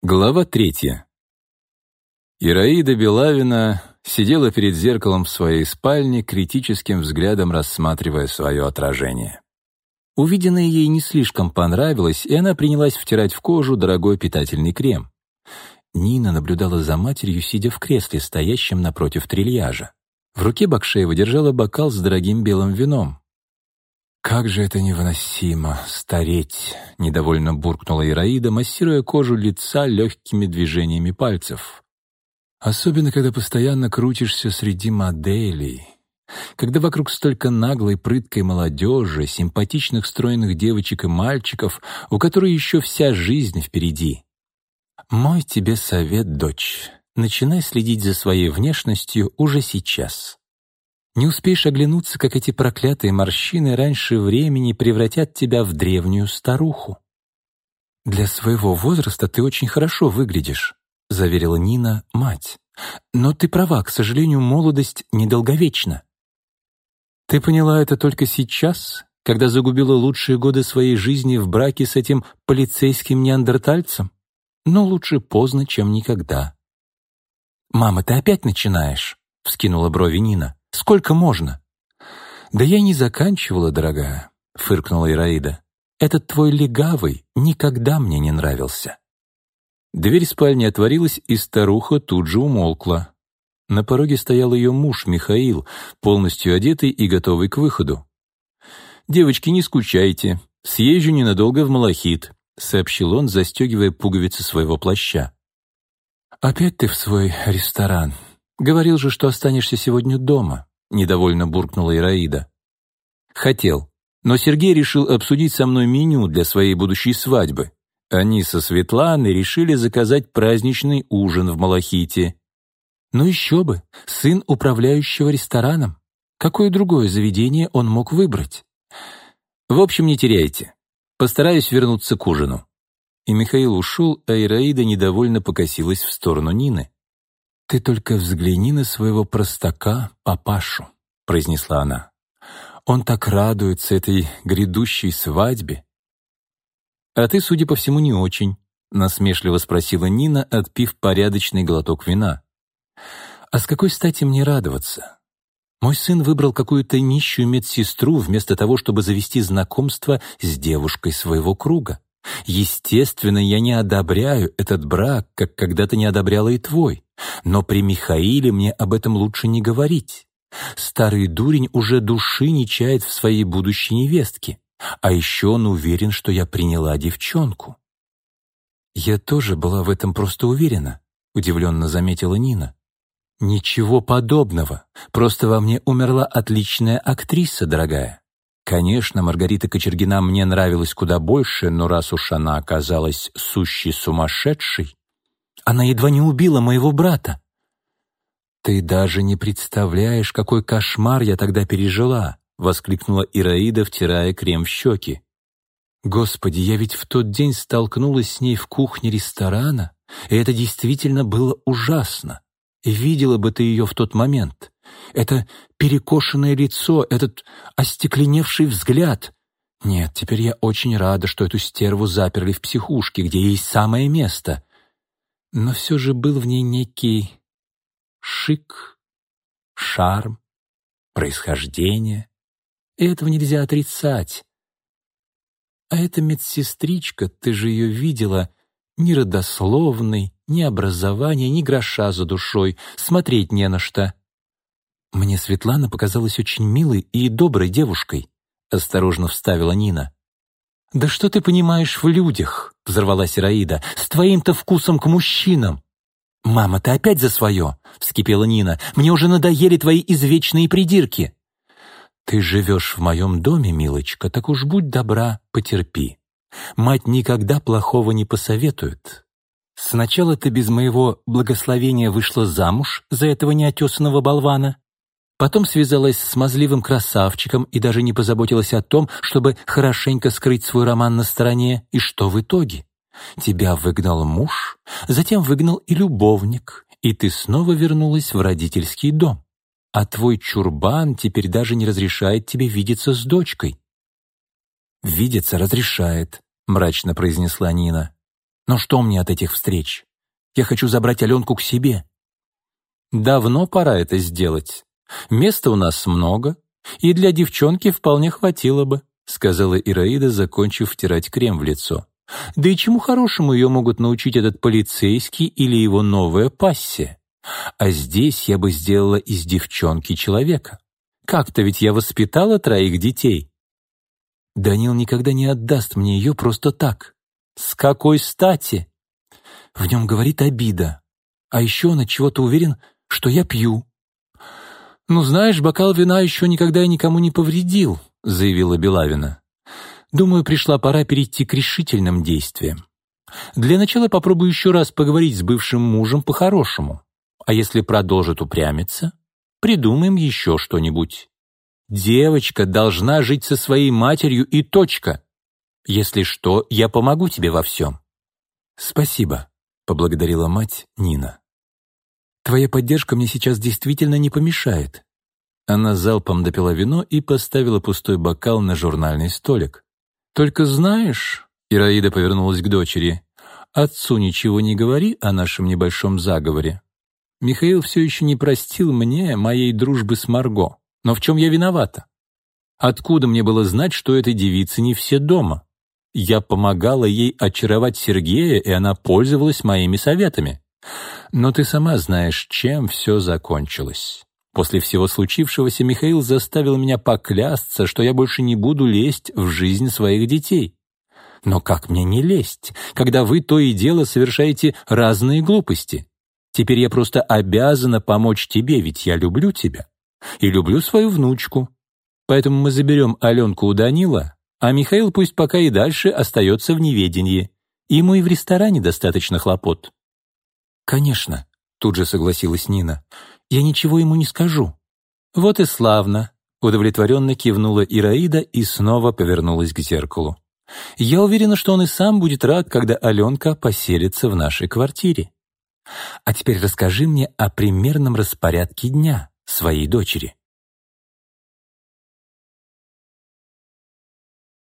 Глава третья. Ираида Белавина сидела перед зеркалом в своей спальне, критическим взглядом рассматривая свое отражение. Увиденное ей не слишком понравилось, и она принялась втирать в кожу дорогой питательный крем. Нина наблюдала за матерью, сидя в кресле, стоящем напротив трильяжа. В руке Бакшеева держала бокал с дорогим белым вином. «Как же это невыносимо — стареть!» — недовольно буркнула Ираида, массируя кожу лица легкими движениями пальцев. «Особенно, когда постоянно крутишься среди моделей, когда вокруг столько наглой, прыткой молодежи, симпатичных стройных девочек и мальчиков, у которых еще вся жизнь впереди. Мой тебе совет, дочь, начинай следить за своей внешностью уже сейчас». Не успеешь оглянуться, как эти проклятые морщины раньше времени превратят тебя в древнюю старуху. «Для своего возраста ты очень хорошо выглядишь», — заверила Нина мать. «Но ты права, к сожалению, молодость недолговечна». «Ты поняла это только сейчас, когда загубила лучшие годы своей жизни в браке с этим полицейским неандертальцем? Но лучше поздно, чем никогда». «Мама, ты опять начинаешь», — вскинула брови Нина. Сколько можно?» «Да я не заканчивала, дорогая», — фыркнула Ираида. «Этот твой легавый никогда мне не нравился». Дверь спальни отворилась, и старуха тут же умолкла. На пороге стоял ее муж Михаил, полностью одетый и готовый к выходу. «Девочки, не скучайте, съезжу ненадолго в Малахит», — сообщил он, застегивая пуговицы своего плаща. «Опять ты в свой ресторан», «Говорил же, что останешься сегодня дома», — недовольно буркнула Ираида. «Хотел, но Сергей решил обсудить со мной меню для своей будущей свадьбы. Они со Светланой решили заказать праздничный ужин в Малахите. Ну еще бы, сын управляющего рестораном. Какое другое заведение он мог выбрать? В общем, не теряйте. Постараюсь вернуться к ужину». И Михаил ушел, а Ираида недовольно покосилась в сторону Нины. «Ты только взгляни на своего простака, папашу», — произнесла она. «Он так радуется этой грядущей свадьбе». «А ты, судя по всему, не очень», — насмешливо спросила Нина, отпив порядочный глоток вина. «А с какой стати мне радоваться? Мой сын выбрал какую-то нищую медсестру вместо того, чтобы завести знакомство с девушкой своего круга. Естественно, я не одобряю этот брак, как когда-то не одобряла и твой. Но при Михаиле мне об этом лучше не говорить. Старый дурень уже души не чает в своей будущей невестке. А еще он уверен, что я приняла девчонку. Я тоже была в этом просто уверена, удивленно заметила Нина. Ничего подобного. Просто во мне умерла отличная актриса, дорогая. Конечно, Маргарита Кочергина мне нравилась куда больше, но раз уж она оказалась сущей сумасшедшей, она едва не убила моего брата. «Ты даже не представляешь, какой кошмар я тогда пережила!» — воскликнула Ираида, втирая крем в щеки. «Господи, я ведь в тот день столкнулась с ней в кухне ресторана, и это действительно было ужасно. Видела бы ты ее в тот момент. Это перекошенное лицо, этот остекленевший взгляд. Нет, теперь я очень рада, что эту стерву заперли в психушке, где ей самое место. Но все же был в ней некий шик, шарм, происхождение. И этого нельзя отрицать. А эта медсестричка, ты же ее видела, ни родословной, ни образования, ни гроша за душой, смотреть не на что. «Мне Светлана показалась очень милой и доброй девушкой», — осторожно вставила Нина. «Да что ты понимаешь в людях?» — взорвалась Ираида. «С твоим-то вкусом к мужчинам!» «Мама, ты опять за свое!» — вскипела Нина. «Мне уже надоели твои извечные придирки!» «Ты живешь в моем доме, милочка, так уж будь добра, потерпи. Мать никогда плохого не посоветует. Сначала ты без моего благословения вышла замуж за этого неотесанного болвана, Потом связалась с смазливым красавчиком и даже не позаботилась о том, чтобы хорошенько скрыть свой роман на стороне. И что в итоге? Тебя выгнал муж, затем выгнал и любовник, и ты снова вернулась в родительский дом. А твой чурбан теперь даже не разрешает тебе видеться с дочкой. «Видеться разрешает», — мрачно произнесла Нина. Но что мне от этих встреч? Я хочу забрать Аленку к себе». «Давно пора это сделать. Места у нас много, и для девчонки вполне хватило бы», сказала Ираида, закончив втирать крем в лицо. «Да и чему хорошему ее могут научить этот полицейский или его новая пассия? А здесь я бы сделала из девчонки человека. Как-то ведь я воспитала троих детей». «Данил никогда не отдаст мне ее просто так». «С какой стати?» В нем говорит обида. А еще он от чего-то уверен, что я пью. «Ну, знаешь, бокал вина еще никогда и никому не повредил», — заявила Белавина. «Думаю, пришла пора перейти к решительным действиям. Для начала попробую еще раз поговорить с бывшим мужем по-хорошему. А если продолжит упрямиться, придумаем еще что-нибудь. Девочка должна жить со своей матерью и точка. Если что, я помогу тебе во всем». «Спасибо», — поблагодарила мать Нина. Твоя поддержка мне сейчас действительно не помешает». Она залпом допила вино и поставила пустой бокал на журнальный столик. «Только знаешь...» — Ираида повернулась к дочери. «Отцу ничего не говори о нашем небольшом заговоре. Михаил все еще не простил мне моей дружбы с Марго. Но в чем я виновата? Откуда мне было знать, что этой девицы не все дома? Я помогала ей очаровать Сергея, и она пользовалась моими советами. Но ты сама знаешь, чем все закончилось. После всего случившегося Михаил заставил меня поклясться, что я больше не буду лезть в жизнь своих детей. Но как мне не лезть, когда вы то и дело совершаете разные глупости? Теперь я просто обязана помочь тебе, ведь я люблю тебя. И люблю свою внучку. Поэтому мы заберем Аленку у Данила, а Михаил пусть пока и дальше остается в неведении. Ему и в ресторане достаточно хлопот. «Конечно», — тут же согласилась Нина. «Я ничего ему не скажу». «Вот и славно», — удовлетворенно кивнула Ираида и снова повернулась к зеркалу. «Я уверена, что он и сам будет рад, когда Аленка поселится в нашей квартире. А теперь расскажи мне о примерном распорядке дня своей дочери».